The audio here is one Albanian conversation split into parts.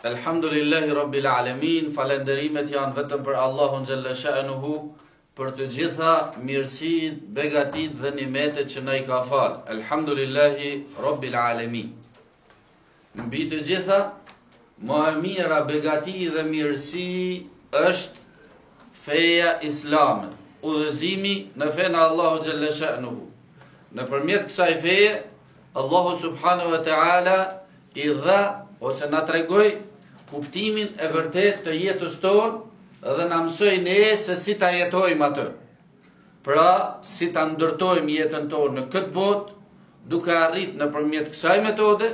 Elhamdulillahi Rabbil Alamin, falenderimet janë vetëm për Allahun Gjelle Sha'nuhu, për të gjitha mirësit, begatit dhe nimetet që na i ka falë. Elhamdulillahi Rabbil Alamin. Mbi të gjitha, ma e mira begati dhe mirësi është feja islame, udhëzimi në fenë e Allahut Gjelle Sha'nuhu. Nëpërmjet kësaj feje, Allahu Subhanu wa Ta'ala i dha ose na tregoi kuptimin e vërtetë të jetës tonë dhe na mësoi ne se si ta jetojmë atë. Pra, si ta ndërtojmë jetën tonë në këtë botë, duke arrit nëpërmjet kësaj metode,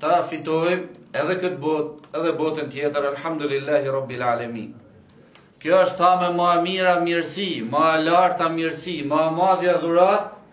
ta fitojmë edhe këtë botë, edhe botën tjetër, alhamdulillahi rabbil alemin. Kjo është thamë ma e mira mirësi, ma e larta mirësi, ma e madhja dhuratë,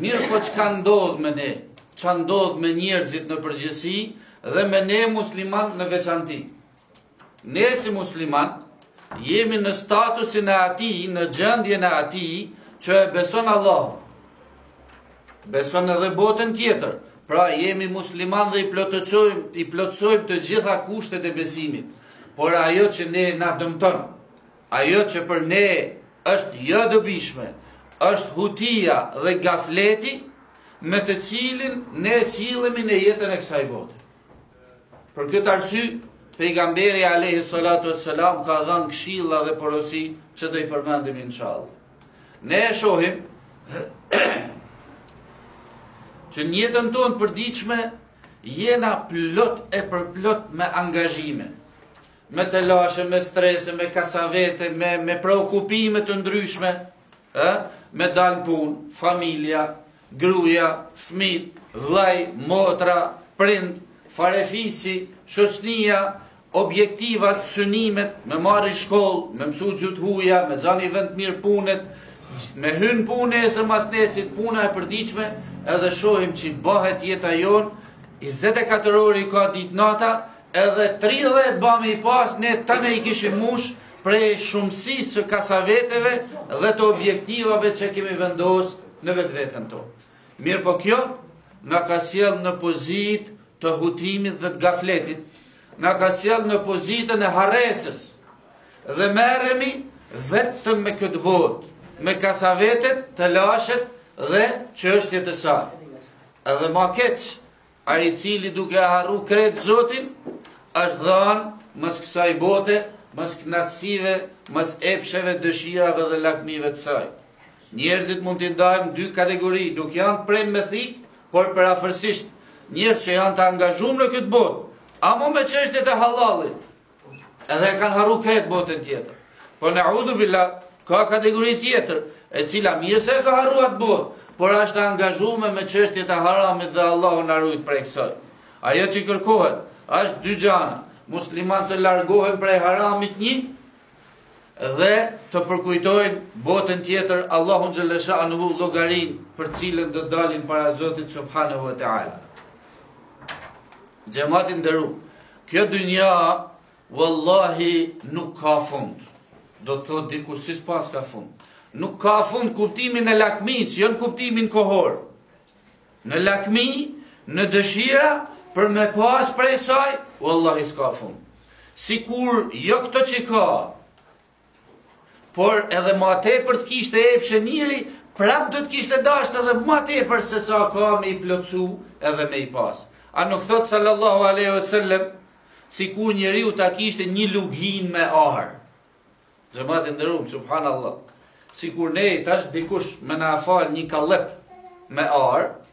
Mirëpo çka ndodh me ne, çka ndodh me njerëzit në përgjithësi dhe me ne musliman në veçanti. Ne si musliman jemi në statusin e atij, në gjendjen e atij që e beson Allahun. Beson edhe botën tjetër. Pra jemi musliman dhe i plotësojmë, i plotësojmë të gjitha kushtet e besimit. Por ajo që ne na dëmton, Ajo që për ne është jo e dobishme është hutia dhe gafleti me të cilin ne sillemi në jetën e kësaj bote. Për këtë arsye, pejgamberi alayhi salatu wassalam ka dhënë këshilla dhe porosi që do i përmendim inshallah. Ne e shohim që në jetën tonë t'përditshme jena plot e përplot me angazhime. me telashe, me strese, me kasavete, me, me preokupime të ndryshme, e? me dalë n'punë, familja, gruja, fmit, vlaj, motra, prindt, farefisi, shoqnia, objektivat, synimet, me marr ni shkollë, me mësu gjuhë t'huja, me zanë ni vend t'mirë pune, me hy n'punë nesër mas nesrit, puna e përditshme, edhe shohim që bahet jeta jonë, 24 orë i ka ditë nata, Edhe tridhjetë ba me i pas ne tanë i kishim mbush prej shumësisë së kasaveteve dhe të objektivave që kemi vendos në vetveten tonë. Mirëpo kjo, na ka sjell në pozitë të hutimit dhe të gafletit, na ka sjell në pozitën e harresës dhe merremi vetëm me këtë botë, me kasavetet, telashet dhe çështjet e saj. Edhe ma keq, Ai i cili duke harru krejt Zotin, është dhanë mas kësaj bote, mas knaqësive, mas epsheve, dëshirave dhe lakmive të saj. Njerëzit mund t'i ndajmë dy kategori, nuk janë pre me thikë, por përafërsisht, njerëz që janë të angazhum në këtë botë, ama me çështjet e hallallit, Edhe e kanë harru krejt botën tjetër. Po neudhubilah, ka kategori tjetër, e cila mirë se e ka harru atë botë, por është angazhume me çështjet e haramit dhe Allahu na rujt prej kësaj. Ajo që kërkohet, është dy gjana, muslimanët të largohen prej haramit një, dhe të përkujtojnë botën tjetër Allahun Xhele Shanuhu, llogarinë për të cilën do dalin para Zotit Subhanahu wa Ta'ala. Xhemat i nderum, kjo dynja wallahi nuk ka fund. Do të thotë dikush si s'paska fund. Nuk ka fund n'kuptimin e lakmisë, jo në kuptimin kohor. Në lakmi, në dëshira për me pas prej saj, wallahi s'ka fund. Sikur jo këto që i ka, Por edhe ma tepër të kishte epshe njeri, prap do të kishte dashtë edhe ma tepër se sa ka me i plotsu edhe me i pas. A nuk thot sallallahu aleyhu sallem, sikur njeriu ta kishte një luginë me ar. Xhemat i nderum, subhanallah. Sikur ne tash dikush me na falë një kallëp me ar,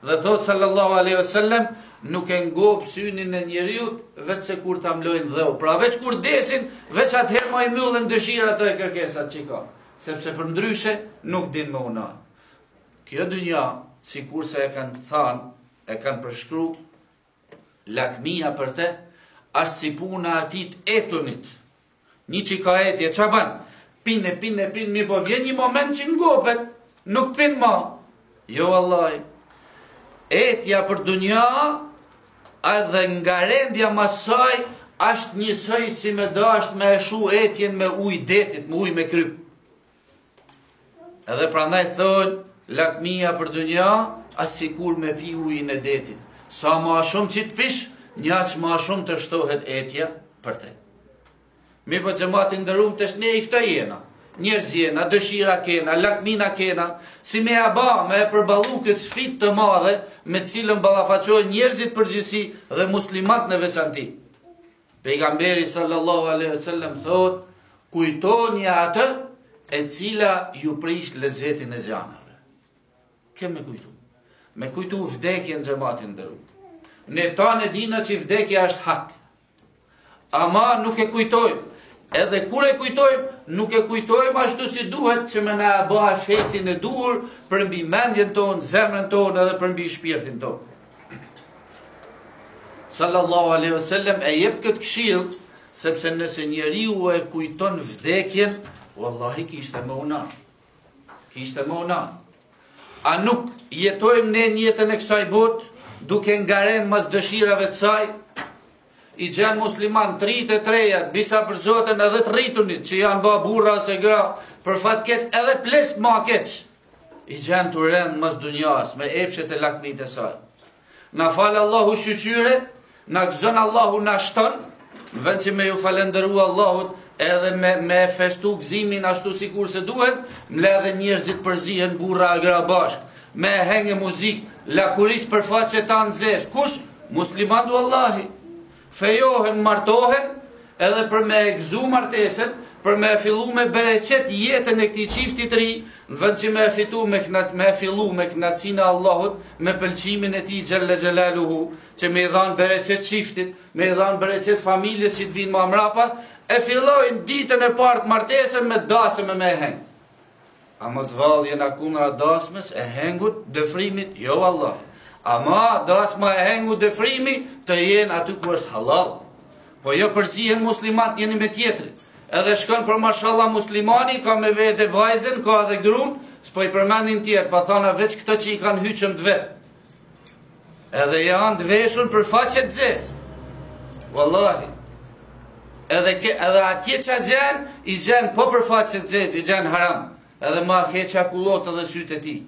Dhe thotë sallallahu alaihi wasallam, nuk e ngop synin e njeriut veçse kur ta mlon dheu. Pra veç kur desin, veç atëherë ma i mbyllen dëshirat e kërkesat që ka, sepse përndryshe nuk din me u nal. Kjo dynja, sikurse e kanë thënë, e kanë përshkru Lakmia për te asht si puna atij të etunit. Një që ka etje, ça ban? Pin e pin e pin, mirëpo vjen një moment që ngopet, nuk pin ma. Jo, vallahi, etja për dunja, edhe ngarendja mas saj, asht njësoj si me dasht me e shu etjen me uj detit, me uj me kryp. Edhe prandaj thonë, lakmia për dynja, asht sikur me pi ujin e detit. Sa ma shumë që të pish, njaq ma shumë të shtohet etja për te. Mirëpo xhemat i nderum, tesh ne këta jena. Njerëz jena, dëshira kena, lakmia kena, si me ia ba, me e përballu këtë sfidë të madhe, me të cilën ballafaqohen njerëzit n'përgjithësi dhe muslimanët në veçanti. Pejgamberi sallallahu alaihi wasallam thot, kujtonie atë e cila ju prish lezetin e gjanave. Kë me kujtu? Me kujtu vdekjen, xhemat i nderum. Ne tanë e dina që vdekja është hak. Ama nuk e kujtojmë. Edhe kur e kujtojmë, nuk e kujtojmë ashtu si duhet që me na e ba efektin e duhur përmbi mendjen tonë, zemrën tonë edhe përmbi shpirtin tonë. Sallallahu alaihi wasallam e jep këtë këshillë sepse nëse njeriu e kujton vdekjen, wallahi kishte më una. Kishte më una. A nuk jetojmë ne në jetën e kësaj bote duke ngarend mas dëshirave të saj? I gjen musliman, të rinjtë e të rejat, disa për Zotin edhe të rritunit që janë ba burra ose gra, për fat keq edhe pleq ma keq. I gjen tu rend mas dunjas, me epshet e lakmitë e saj. Na fal Allahu shyqyre, na gëzon Allahu na shton, në vend që me ju falenderu Allahut, edhe me, me festu gëzimin ashtu sikurse duhet, mblidhen njerëzit përzihen burra e gra bashk, me aheng e muzikë, lakuriq për faqe tanë zezë, kush? Musliman wallahi. Fejohen martohen edhe për me e gëzu martesen, për me e fillu me bereqet jetën e këtij çifti të ri, në vend që me e fitu me kënaqësi, me e fillu me kënaqësinë e Allahut, me pëlqimin e Tij xhelle xhelaluhu, që me i dhanë bereqet çiftit, me i dhanë bereqet familjes që të vijnë ma mrapa, e fillojnë ditën e parë të martesës me dasëm e me aheng. A mos vallë jena kundra dasmës, ahengut, dëfrimit? Jo wallahi. Ama dasma, ahengu, dëfrimi të jenë aty ku është hallall. Po jo përzihen muslimant njëni me tjetrin. Edhe shkon për mashallah muslimani, ka me vete vajzen, ka edhe grun, s'po i përmendin tjerët, po thona veç këto që i kanë hyqm të vetë. Edhe janë të veshur për faqe të zezë. Wallahi. Edhe ke, edhe atje që gjen, i gjen po për faqe të zezë, i gjen haram. Edhe ma keqja kullot edhe sytë e tij.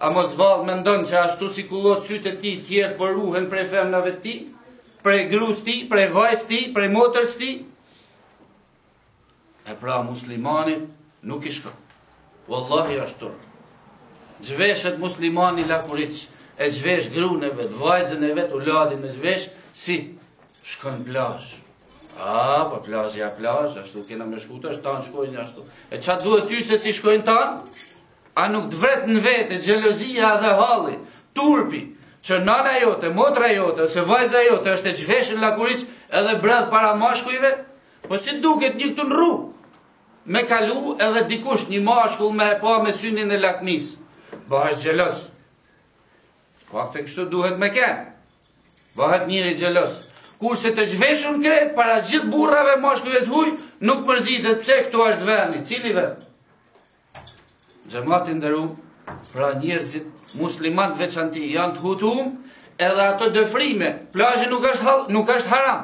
A mos vallë mendon që ashtu si kullot sytë e tij, tjerët po ruhen prej femnave t'tij, prej grus tij, prej vajzës tij, prej motrës tij. E pra muslimanit nuk i shkon. Wallahi është turp. Zhveshet muslimani lakuriq, e zhvesh grun e vet, vajzën e vet, evladin e zhvesh, si shkon plazh. A, po plazh ja plazh, ashtu kena me shku, tash tanë shkojnë ashtu. E ça duhet ty se si shkojnë tanë? A nuk të vret në vete xhelozia dhe halli, turpi, që nana jote, motra jote, ose vajza jote, është e zhveshun lakuriq edhe bredh para mashkujve? Po si duket një këtu në rrugë, me kalu edhe dikush një mashkull me e pa me synin e lakmisë, bëhesh xheloz. Patjetër kështu duhet me kenë, bëhet njeri xheloz. Kurse të zhveshun krejt para gjithë burrave mashkujve të huj, nuk mërzitet pse këtu është vendi, cili vendi? Xhemat i nderum, pra njerëzit muslimant veçanti janë të hutum, edhe ato dëfrime, plazhi nuk është hal, nuk është haram,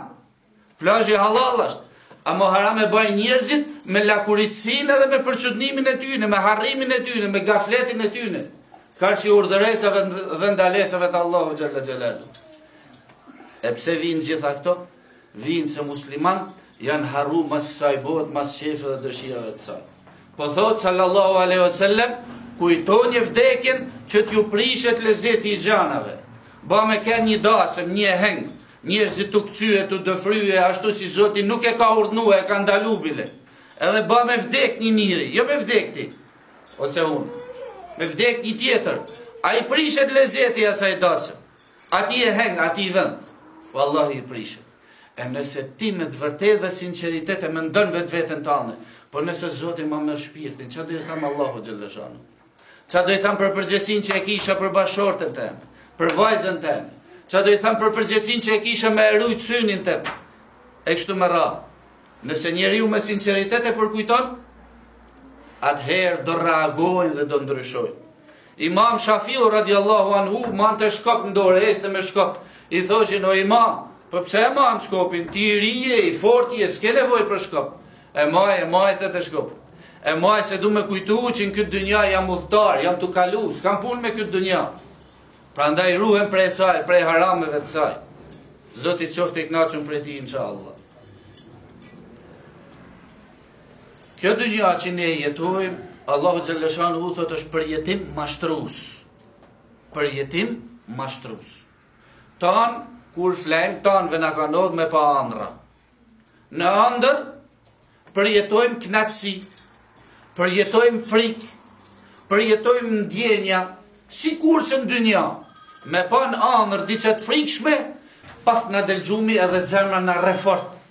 plazhi hallall është, ama haram e bajnë njerëzit me lakuriqësinë edhe me përçudnimin e tyne, me harrimin e tyne, me gafletin e tyne, karshi urdhëresave dhe ndalesave të Allahut xhele xhelaluhu. E pse vijnë gjitha këto? Vijnë se muslimanët janë harru mas kësaj bote, mas qejfeve dhe dëshirave të saj. Po thotë sallallahu alaihi wasallam, kujtoni vdekjen që t'ju prishet lezeti i gjanave. Ba me ken një dasëm, një heng, njerëzit tu këcye, tu dëfrye, ashtu si Zoti nuk e ka urdhnu, e ka ndalu bile. Edhe ba me vdek një njëri, jo me vdek ti, ose unë, me vdek një tjetër. A i prishet lezeti asaj dasme. Atij ahengu, atij vendi. Wallahi i prishet. E nëse ti me të vërtetë dhe sinqeritet e mendon vetveten tane, po nëse Zoti ma merr shpirtin, çfarë do i them Allahut xhelleshanuhu? Çfarë do i them për përgjegjësinë që e kisha për bashkëshorten teme, për vajzën teme? Çfarë do i them për përgjegjësinë që e kisha me e rujt synin tem? E kështu me radhë. Nëse njeriu me sinqeritet e përkujton, atëherë do reagojë dhe do ndryshojë. Imam Shafiu radiallahu anhu mbante shkop në dore, ecte me shkop. I thoshin o imam, po pse e man shkopin, ti i ri je, i fortë je, s'ke nevojë për shkop. E maj, e maj, thotë, shkop. E maj se du me kujtu që në këtë dynja jam udhtar, jam tu kalu, s'kam punë me këtë dynja. Prandaj ruhem prej saj, prej harameve të saj. Zoti qoftë i knaqun prej tij, insha Allah. Kjo dynja që ne jetojmë, Allahu xhelleshanuhu thotë është përjetim mashtrus. Përjetim mashtrus. Tanë kur flejmë, tanëve na ka ndodh me pa andra. Në andër, përjetojmë knaksi, përjetojmë frikë, përjetojmë ndjenja, sikurse në dynja, me pa në andër, diçka të frikëshme, paf na del gjumi edhe zemra na rreh fort,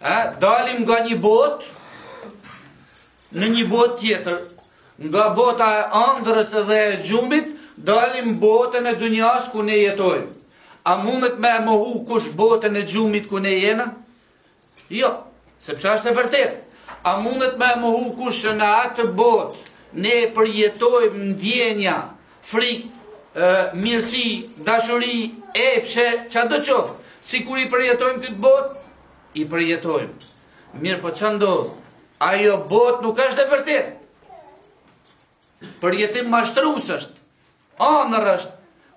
A, dalim nga një botë, në një botë tjetër, nga bota e andrës dhe e gjumit, dalim botën e dynjas ku ne jetojmë. A mundet me e mohu kush botën e gjumit kur ne jena? Jo, sepse është e vërtetë. A mundet me e mohu kush se në atë botë ne përjetojmë ndjenja frikë, mirësi, dashuri, epshe, çka do qoftë, sikur i përjetojmë këtë botë, i përjetojmë. Mirëpo çka ndodh, ajo botë nuk është e vërtetë. Përjetim mashtrus është, andër është.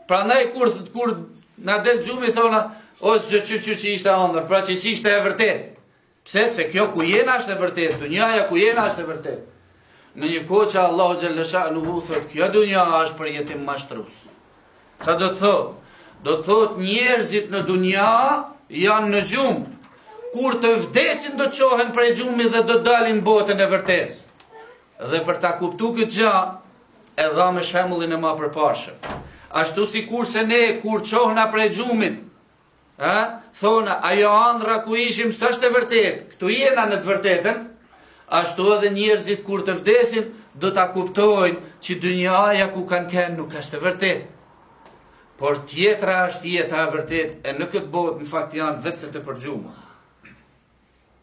Prandaj kur, kur na del gjumi thona, o shyqyr që ishte andër, pra që s'ishte e vërtetë. Pse se kjo ku jena është e vërtetë, dunjaja ku jena është e vërtetë. Në një kohë që Allahu xhelle shanuhu thot, kjo dunja është përjetim mashtrus. Ça do të thot? Do të thot njerëzit në dunja janë në gjumë. Kur të vdesin do të çohen prej gjumi dhe do të dalin botën e vërtetë. Dhe për ta kuptu këtë gja, e dha me shembullin e maparshëm. Ashtu sikurse ne, kur çohna prej gjumit, Ë, thona, ajo andrra ku ishim s'është e vërtetë, këtu jena në të vërtetën, ashtu edhe njerëzit kur të vdesin, do ta kuptojnë që dynjaja ku kanë kenë nuk është e vërtetë. Por tjetra është jeta e vërtetë, e në këtë botë në fakt janë vetëm se të përgjumun.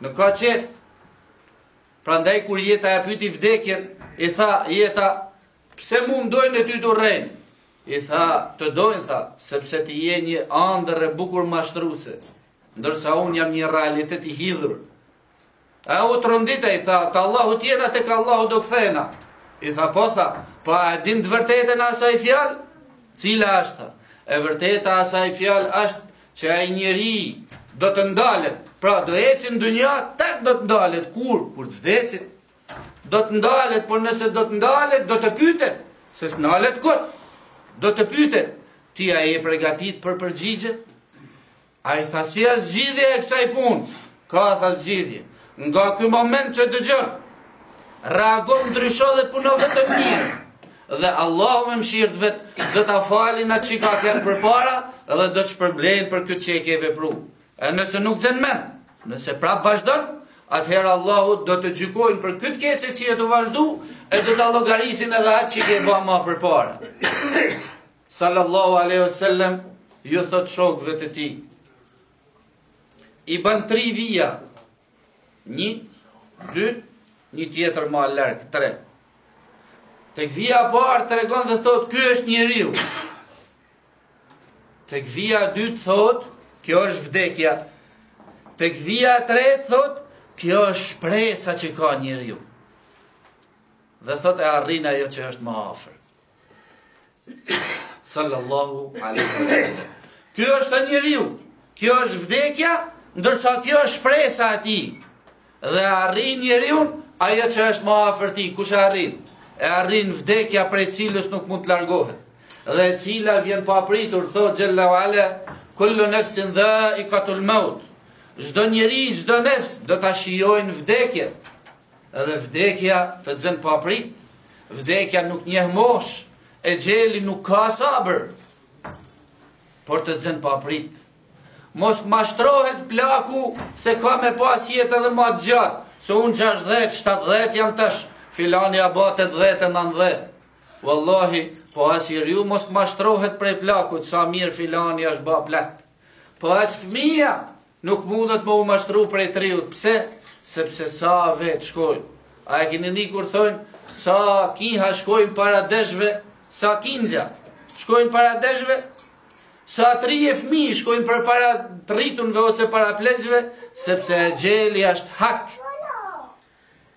Nuk ka qejf. Prandaj kur jeta e pyti vdekjen, i tha jeta, pse mu më dojnë e ty të urrejnë? I tha, të dojnë, tha, sepse ti je një andërr e bukur mashtruse, ndërsa unë jam një realitet i hidhur. E u trondit, i tha, të Allahut jena, tek Allahu do kthehena. I tha, po tha, a e din të vërtetën asaj fjalë? Cila asht? E vërteta asaj fjalë është Që ai njeri do të ndalet, pra do ecë në dunja, dhe do të ndalet, kur, kur të vdesit, do të ndalet, por nëse do të ndalet, do të pytet, se s'ndalet kur, do të pytet, ti a ke pregatit për përgjigje, ai tha si asht zgjidhja e kësaj punë, Ka tha zgjidhje. Nga ky moment që dëgjon, reago ndrysho dhe puno vetëm mirë. Dhe Allahu me mëshirë të vet do ta falin atë që ka kenë përpara dhe do të shpërblejnë për këtë që ke vepru. E nëse nuk zen mend, nëse prap vazhdon, atëherë Allahu do të gjykojnë për këtë të keqe që je tu vazhdu e do ta llogarisin edhe atë që ke ba ma përpara. Sallallahu aleyhi sallam, ju thot shokëve të vet, I bën tri vija. Një, dy, një tjetër më larg, tre. Tek vija e parë tregon dhe thotë ky është njeriu. Tek vija e dytë thotë kjo është vdekja. Tek vija e tretë thotë kjo është shpresa që ka njeriu. Dhe thotë e arrin ajo që është më afër. Sallallahu alaihi wasallam. Ky është njeriu. Kjo është vdekja, ndërsa kjo është shpresa e tij. Dhe arrin njeriu ajo që është më afër tij, kush e arrin? E arrin vdekja prej të cilës nuk mund të largohet. Dhe e cila vjen papritur, thotë xhelle ve ala, kullu nafsin dha'iqatul maut. Çdo njeri, çdo nefs do ta shijojnë vdekjen. Edhe vdekja të xen paprit. Vdekja nuk njeh mosh, exheli nuk ka sabër. Por të xen paprit. Mos t'mashtrohet plaku se ka me pas jetë edhe ma t'gjatë. Se unë 60, 70 jam tash, filani a ba 80 e 90. Wallahi, po as i riu mos të mashtrohet prej plakut, sa mirë filani është ba plak. Po as fëmija, Nuk mundet me u mashtru prej t'riut, pse? Sepse sa vetë shkojnë. A e keni ndi kur thojnë, sa kinja shkojnë para deshve, sa kinja shkojnë para deshve, sa t'ri e fmi shkojnë për para t'rritunve ose para pleqve, sepse exheli ashtë hak,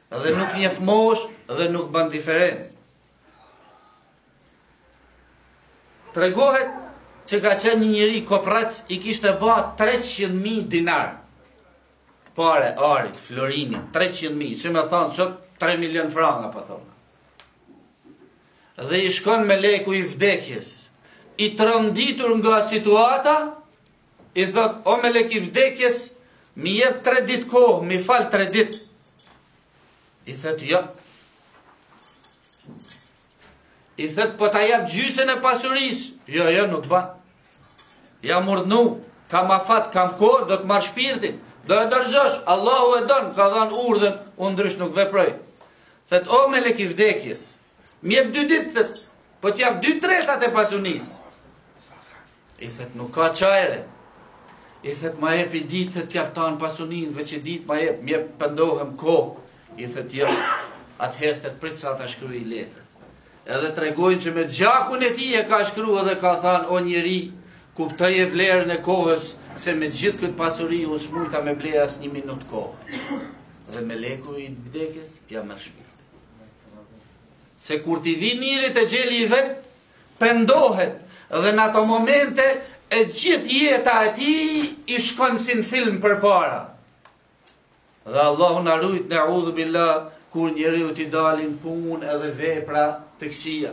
dhe nuk njef mosh dhe nuk ban diferencë. Tregohet që ka qenë një njeri koprrec i kishte ba 300.000 dinar. Pare, arit, florini, 300.000, si me thonë sot 3 milion franga, po thonë. Dhe i shkon meleku i vdekjes, i tronditur nga situata, i thot, o melek i vdekjes, mi jep 3 dit kohë, mi fal 3 dit. I thot, jo, I thëtë po ta jap gjysën e pasunisë. Jo, jo, nuk ban. Jam urdhnu, kam afat, kam kohë, do të marr shpirtin. Do e dorëzosh, Allahu e donë, ka dhanë urdhën, unë ndrysh nuk veproj. Thëtë, o melek i vdekjes, mjep dy ditë, thëtë, po t'jap dy tretat e pasunisë. I thëtë nuk ka çare. I thëtë ma ep i ditë të t'jap tanë pasunin, veç i ditë ma ep, mjep pendohem kohë. I thëtë jo, atëherë thëtë prit sa të shkru i letër. Edhe tregojnë që me gjakun e tij e ka shkru edhe ka thanë o njeri, kuptoje vlerën e kohës se me gjithë këtë pasuri s'mujta me ble as një minut kohë. Dhe meleku i vdekjes, ja merr shpirt. Se kur t'i vi njerit exheli i vet, Pendohet dhe në ato momente e gjithë jeta e tij i shkon si në film përpara. Dhe Allahu na rujt neudhubilah kur njeriut t'i dalin punë edhe vepra të këqija,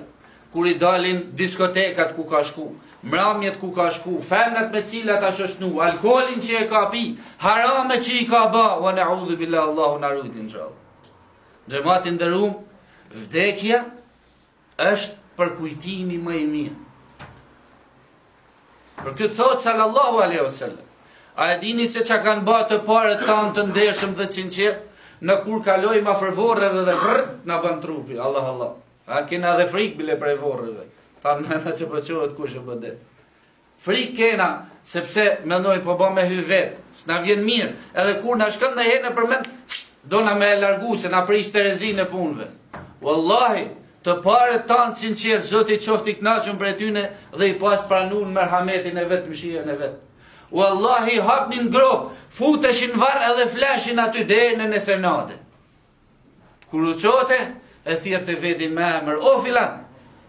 kur i dalin diskotekat ku ka shku, mramjet ku ka shku, femrat me cilat a shoqnu, alkoholin që e ka pi, harame që i ka ba, o neudhubilah Allahu na rujt. Xhemat i nderum, vdekja, Është përkujtimi më i mirë. Për këtë thotë sallallahu alaihi wasallam, a e dini se çka kanë ba të parët tanë të ndershëm dhe sinqert? ne kur kalojm afër vorreve dhe vrr, na ban trupi, Allah, Allah. A kena dhe frikë bile prej vorreve. Thana se po çohet kush e bdet. Frikë kena, sepse mendojmë po ban me hy vet, s'na vjen mirë, edhe kur na shkon ndonjëherë nëpër mend, dona me e largu se na prish terezinë e punëve. Wallahi, të parët tanë sinqertë, Zoti qoftë i kënaqur prej tyre dhe i pastë pranun n'merhametin e vet, mëshirën e vet. Wallahi hapnin grop, futeshin n'varr edhe fleshin aty deri në nesernate. Kur u çote, e thirrte vedin me emër, o filan,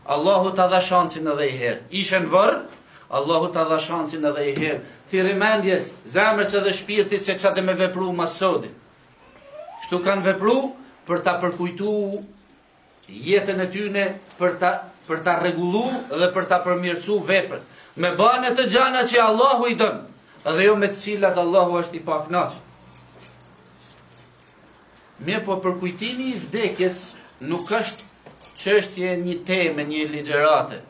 Allahu ta dha shancin edhe nji herë. Ishe në vorr, Allahu ta dha shancin edhe nji herë. Thirri mendjes, zemrës edhe shpirtit se çka ke me vepru mas sodi. Kshtu kanë vepru për ta përkujtu jetën e tyne për ta për ta rregullu dhe për ta përmirësu veprën. Me ba ato gjana që Allahu i don, dhe jo me të cilat Allahu është i pakënaqur. Mirëpo përkujtimi i vdekjes nuk është çështje e një teme, një ligjërate.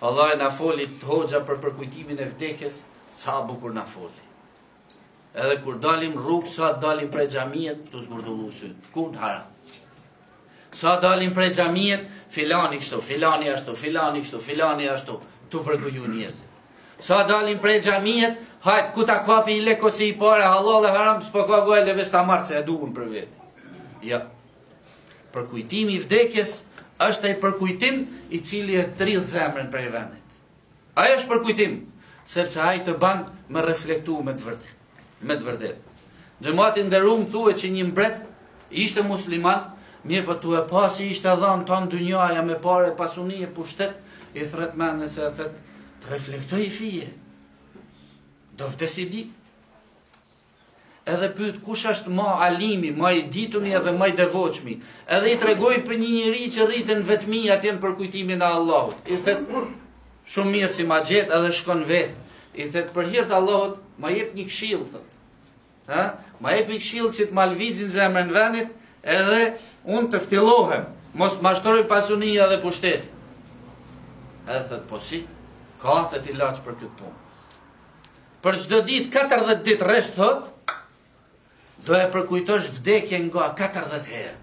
Wallahi na foli hoxha për përkujtimin e vdekjes, sa bukur na foli. Edhe kur dalim n'rrugë sa dalim prej xhamiet tu zgurdullu sy. Ku ka haram? Sa dalim prej xhamiet, filani kështu, filani ashtu, filani kështu, filani ashtu, tu përgoju njerëzit. Sa dalim prej xhamiet, hajt ku ta kapi i lek ose i pare, halal e haram, s'po ka gojë le veç ta marr se e duam për vetë. Ja. Përkujtimi i vdekjes është ai përkujtim i cili e trondit zemrën prej vendit. Ai është përkujtim, sepse ai të ban me reflektu me të vërtet. Me të vërtet. Xhemat i nderum thuhet që një mbret ishte musliman, mirëpo tu e pasi ishte dhanë tan dynjaja me pare pasuni e pushtet, i thrret menes e thet, të reflektoj i fije, do vdes i ditë. Edhe pyet kush është ma alimi, ma i ditumi edhe ma i devotshmi. Edhe i tregojnë për një njeri që rrite n'vetmi atje në përkujtimin e Allahut. I thet shumë mirë si ma gjet edhe shkon vetë. I thet për hir të Allahut, ma jep një këshill thot. Ha? Ma jep një këshill që të ma lëvizin zemrën vendit, edhe unë të ftillohem, mos më mashtroj pasunia dhe pushteti. Edhe thot po si? Ka thot ilaç për këtë punë. Për çdo ditë 40 ditë rresht thot, do e përkujtosh vdekjen nga 40 herë.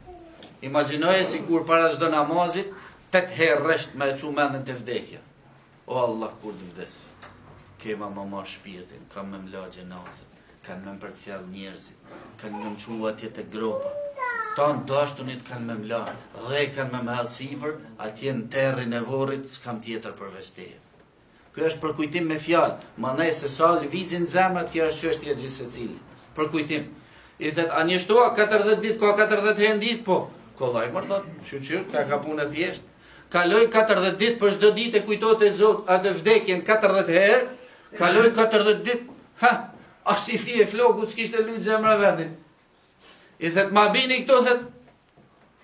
Imagjinoje sikur para çdo namazit, tet herë rresht me e çu mendën te vdekja. O Allah, kur të vdes, ke me ma marrë shpirtin, kanë me m'la xhenazën, kanë me më përcjell njerëzit, kanë me më çu atje te gropa, tanë dashtunit kanë me m'lan, dhe kanë me më hedh dhe sipër, atje në terrin e vorrit, s'kam tjetër përveç teje. Ky është përkujtim me fjalë, mandej se sa lëvizin zemrat kjo është çështje e gjithsecili. Përkujtim. I thot a ngjeshtua 40 ditë ka 40 herë ditë po. Kollaj me thon, shyqyr, ka ka punë thjesht. Kaloj 40 ditë për çdo ditë e kujtote zotria vdekjen 40 herë, kaloj 40 ditë. Ha, as ni fije flokut s'kishte lujt zemra vendit. I thot ma bini këto thot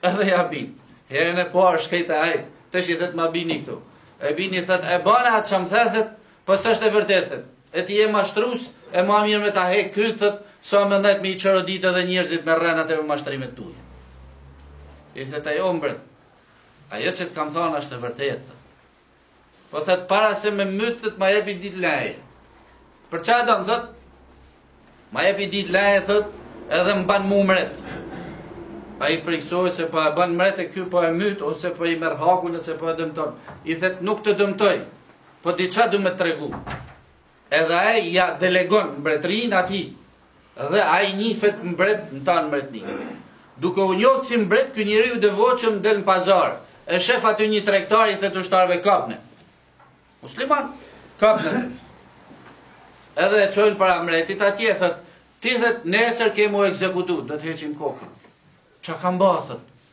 Edhe ja bin. Herën e parë shkejte ai, tash i thotë ma bini këtu. E bin, i thotë, e bane atë që më the, thot, po s'është e vërtetë. E ti je mashtrus, e ma mirë me ta hek kryt, thotë, se sa me ndejtë me i çorodit edhe njerzit me rrenat e me mashtrimet tuje. I thotë, o mbret, ajo që të kam than është e vërtetë. Po thot para se me myt thot ma jep ni dit leje. Për çfarë e do thot? Ma jep ni dit leje thot, edhe m'ban mu mret. Ai friksohet se po e ban mret e ky po e myt ose po i merr hakun ose po e dëmton. I thot nuk të dëmtoj. Po diçka du me t'tregu. Edhe ai ia delegon mbretërinë atij dhe ai njifet mbret n'tan mbretni. Duke u njohtë si mbret, ky njeriu i devotshëm del në pazar, e shef aty një tregtar i thotë ushtarëve kapne. Musliman, kapne. Edhe e çojnë para mbretit atje, thotë, ti thotë, nesër ke me u ekzekutu, do të heqim kokën. Ça kam ba, thotë,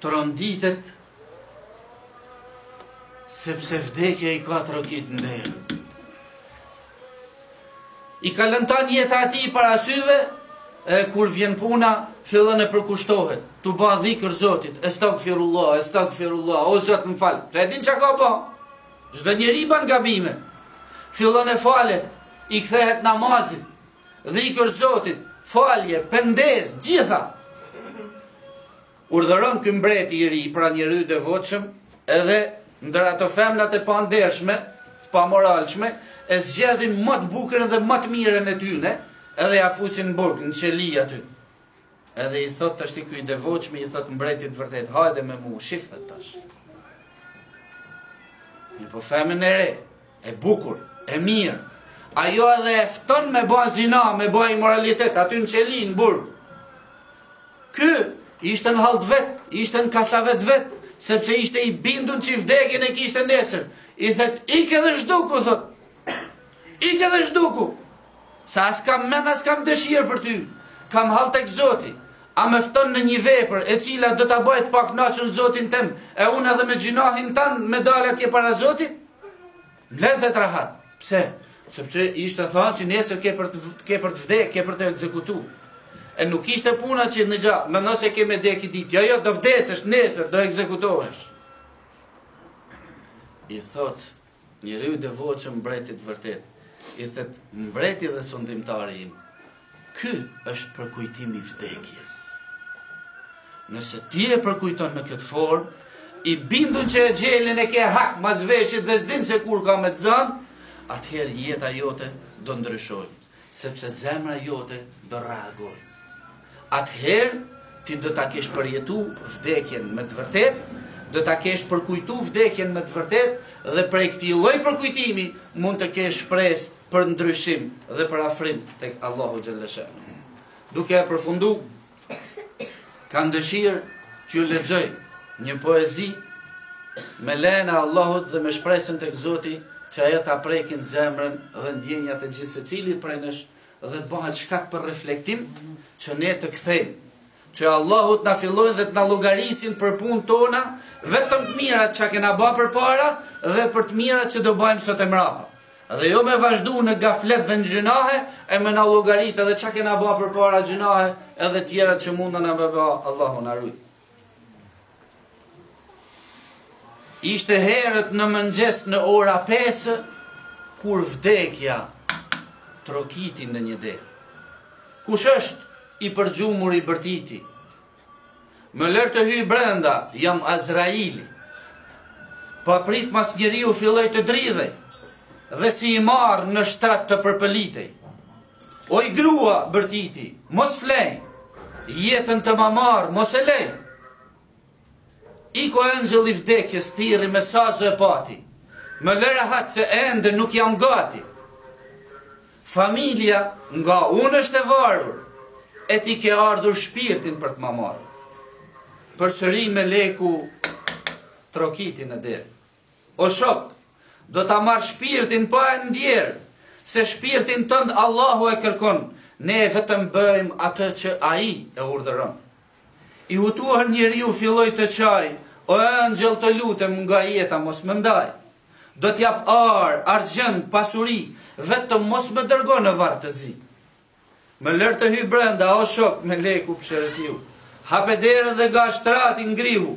Tronditet sepse vdekja i ka trokit në derë. I kalon tan jeta atij para syve, e kur vjen puna, fillon e përkushtohet, tu ba dhikër zotit, estagfirullah, estagfirullah, o zot më fal, e din çka ka ba, çdo njeri ban gabime, fillon e falet, i kthehet namazit, dhikër zotit, falje, pendes, gjitha, Urdhëron ky mbreti i ri, pra njeriu i devotshëm, edhe ndër ato femnat e pandershme, të pamoralshme, e zgjedhin ma të bukurën dhe ma të mirën e tyne, edhe ja fusin në burg, në qeli aty. Edhe i thot tash ky i devotshmi, i thot mbretit t'vërtet, hajde me mu, shife tash. Një po femën e re, E bukur, e mirë. Ajo edhe e fton me ba zina, me ba imoralitet, aty në qeli, në burg. Ky ishte në hall të vet, ishte në kasavet t'vet, sepse ishte i bindun që vdekjen e kishte nesër. I thot, ik edhe zhduku, thot. Ik edhe zhduku. Se as s'kam mend, as s'kam dëshirë për ty. Kam hall te Zoti. A me fton në një vepër e cila do ta bëj t'pakënaqun zotin tem, e unë edhe me gjynahin tand me dalë atje para zotit? Flejte rahat. Pse? Sepse ishte thanë që nesër ke për të vdek, ke për të ekzekutu, e nuk ishte puna që ndëgjo, medoemos ke me dek ni ditë, jo, jo, do vdesësh nesër, do ekzekutohesh. I thot, njeriu i devotshëm, mbretit të vërtetë, i thot, mbreti dhe sundimtari im, Ky është përkujtim i vdekjes. Nëse ti e përkujton në këtë formë, i bindun që exhelin e ke hak mas veshit dhe s'din se kur ka me të zanë, atëherë jeta jote do ndryshojë, sepse zemra jote do reagojë. Atëherë ti do ta kesh përjetu vdekjen me të vërtetë, do ta kesh përkujtu vdekjen me të vërtetë dhe prej këtij lloj përkujtimi mund të kesh shpresë për ndryshim dhe për afrim tek Allahu xhel-le shanuhu. Duke e përfundu, kam dëshirë t'ju lexoj një poezi me lejen e Allahut dhe me shpresën tek Zoti që ajo ta preki zemrën dhe ndjenjat e gjithsecilit prej nesh dhe të bahet shkak për reflektim që ne të kthejmë Që Allahu të na fillojnë dhe të na llogarisin për punët tona, vetëm të mirat që kena ba përpara dhe për të mirat që do bajmë sot e mrapa. Dhe jo me vazhdu në gaflet dhe në gjynahe e me na llogaritë edhe ça kena ba përpara gjynahe edhe tjerat që mundena me ba, Allahu na rujtë. Ishte herët në mëngjes në ora 5 kur vdekja trokiti në një derë. Kush është i përgjumur i bërtiti? Më lërë të hyjë brenda, jam Azraili. Papritmas njeriu filloi të dridhej dhe si i marrë në shtrat të përpëlitej. Oj grua bërtiti, mos flej, jetën të ma marrë, mos e lej. Ik o engjëll i vdekjes, thirri me sa zë e pati, më lër rehat se ende nuk jam gati. Familja nga unë është e varur, e ti ke ardhur shpirtin për të ma marrë. Përsëri meleku trokiti në derë. O shok, do ta marr shpirtin pa e ndier, se shpirtin tënd Allahu e kërkon, ne vetëm bëjmë atë që Ai e urdhëron. I hutuar njeriu filloi të qajë, O engjëll të lutem nga jeta mos më ndaj. Do t'jap ar, argjend, pasuri, vetëm mos më dërgo në varr të zi. Më lër të hyj brenda, o shok, meleku psherëtiu. Hape derën dhe nga shtrati ngrihu.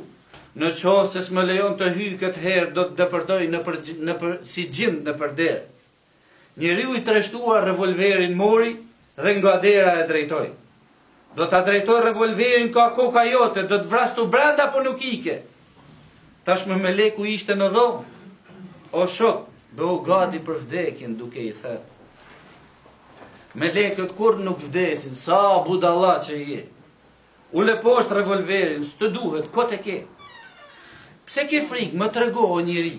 Në qoftë se s'më lejon të hyj këtë herë, do të depërtoj nëpër, nëpër, si xhind nëpër derë. Njeriu i trishtuar revolverin mori dhe nga dera e drejtoi. Do ta drejtoj revolverin ka koka jote, do të vras ty brenda po nuk ike. Tashmë meleku ishte në dhomë. O shok, bëhu gati për vdekjen duke i thënë. Melekët kurrë nuk vdesin, sa budalla që je. Ule poshtë revolverin, s'të duhet, kot e ke. Pse ke frikë, më trego o njeri,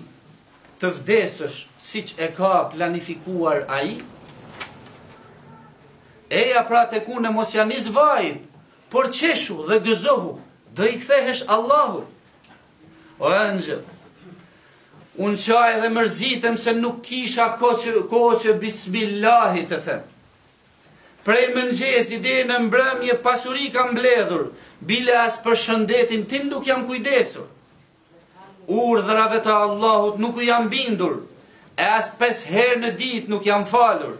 të vdesësh siç e ka planifikuar ai? Eja pra tek unë mos ia nis vajit, por qeshu dhe gëzohu, do i kthehesh Allahut. O engjëll, unë qaj dhe mërzitem se nuk kisha kohë që bismillahi të them. Prej mëngjesi deri në mbrëmje pasuri kam mbledhur, bile as për shëndetin tim nuk jam kujdesur. Urdhrave të Allahut nuk u jam bindur, e as pesë herë në ditë nuk jam falur.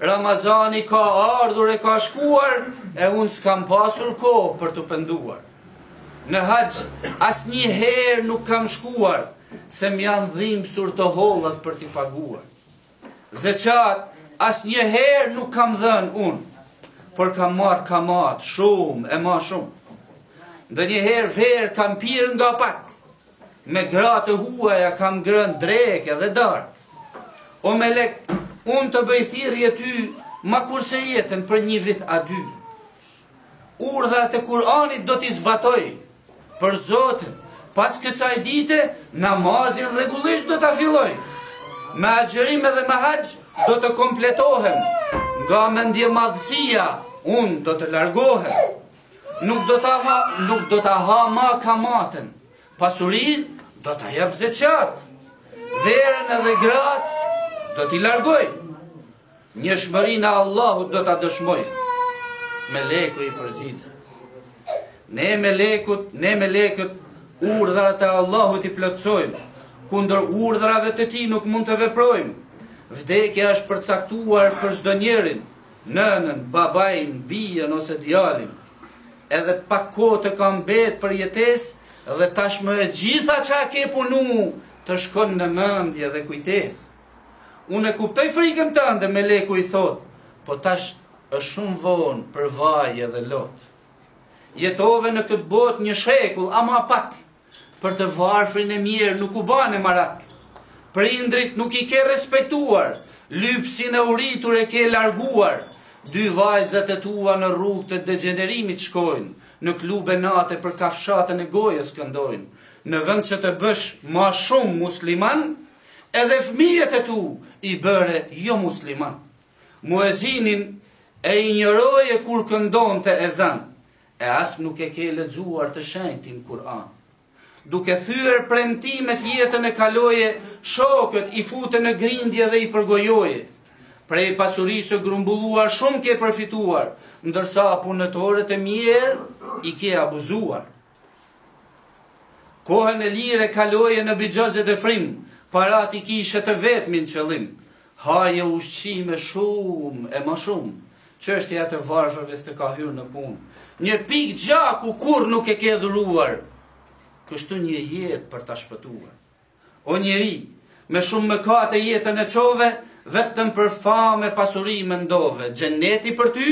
Ramazani ka ardhur e ka shkuar e unë s'kam pasur kohë për t'u penduar. Në haxh, asnjëherë nuk kam shkuar, se m'janë dhimsur të hollat për t'i paguar. Zeqat, asnjëherë nuk kam dhënë unë, por kam marrë kamatë shumë e ma shumë. Ndonjëherë verë kam pirë nga pak, Me gra të huaja kam ngrënë drekë edhe darkë. O melek, unë të bëj thirrje ty, ma kurse jetën për një vit a dy. Urdhrat e Kur'anit do t'i zbatoj për Zotin. Pas kësaj dite, namazin rregullisht do ta filloj. Me agjërim edhe me haxh do të kompletohem. Nga mendjemadhësia, unë do të largohem. Nuk do ta ha, nuk do ta ha ma kamatën. Pasurinë do ta jap zeqat. Verën edhe gratë do t'i largoj. Njëshmërinë e Allahut do ta dëshmoj. Meleku i përgjigjet. Ne melekët, ne melekët, urdhrat e Allahut i plotësojmë. Kundër urdhrave të tij nuk mund të veprojmë. Vdekja është përcaktuar për çdo njeri, nënën, babain, bijën ose djalin. Edhe pak kohë të ka mbet për jetesë dhe tashmë e gjitha çka ke punu të shkon në mendje dhe kujtesë. Unë e kuptoj frikën tënde meleku i thotë, po tash është shumë vonë për vaj edhe lot. Jetove në këtë botë një shekull, ama pak, Për të varfrin e mjerë nuk u ban marak. Prindrit nuk i ke respektuar, lypsin e uritur e ke larguar. Dy vajzat e tua në rrugë të degjenerimit shkojnë, në klube nate për kafshatën e gojës këndojnë. Në vend që të bësh ma shumë musliman, edhe fëmijët e tu i bëre jo musliman. Muezinin e injoroje kur këndonte ezan, E as nuk e ke lexuar të shenjtin Kur'an. Duke thyer premtimet jetën e kaloje, shokët i fute në grindje dhe i përgojoje. Prej pasurisë së grumbulluar shumë ke përfituar, ndërsa punëtorët e mjerë i ke abuzuar. Kohën e lirë kaloje në bixhoz e defrim, parat i kishe të vetmin qëllim. Haje ushqime shumë e ma shumë. Çështja e të varfërve s'të ka hyrë në punë. Një pikë gjaku kurrë nuk e ke dhuruar. Kështu një jetë për ta shpëtuar. O njeri, me shumë mëkate jetën e çove, vetëm për famë e pasuri mendove. Xheneti për ty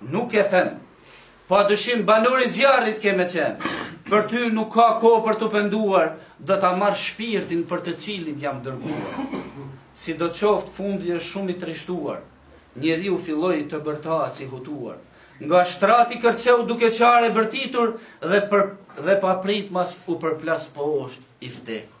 Nuk e them. Pa dyshim banor i zjarrit ke me qenë. Për ty nuk ka kohë për t'u penduar, do ta marr shpirtin për të cilin jam dërguar. Sidoqoftë fundi është shumë i trishtuar. Njeriu filloi të bërtas i hutuar. Nga shtrati kërceu duke qarë e bërtitur dhe për dhe papritmas u përplas poshtë i vdekur.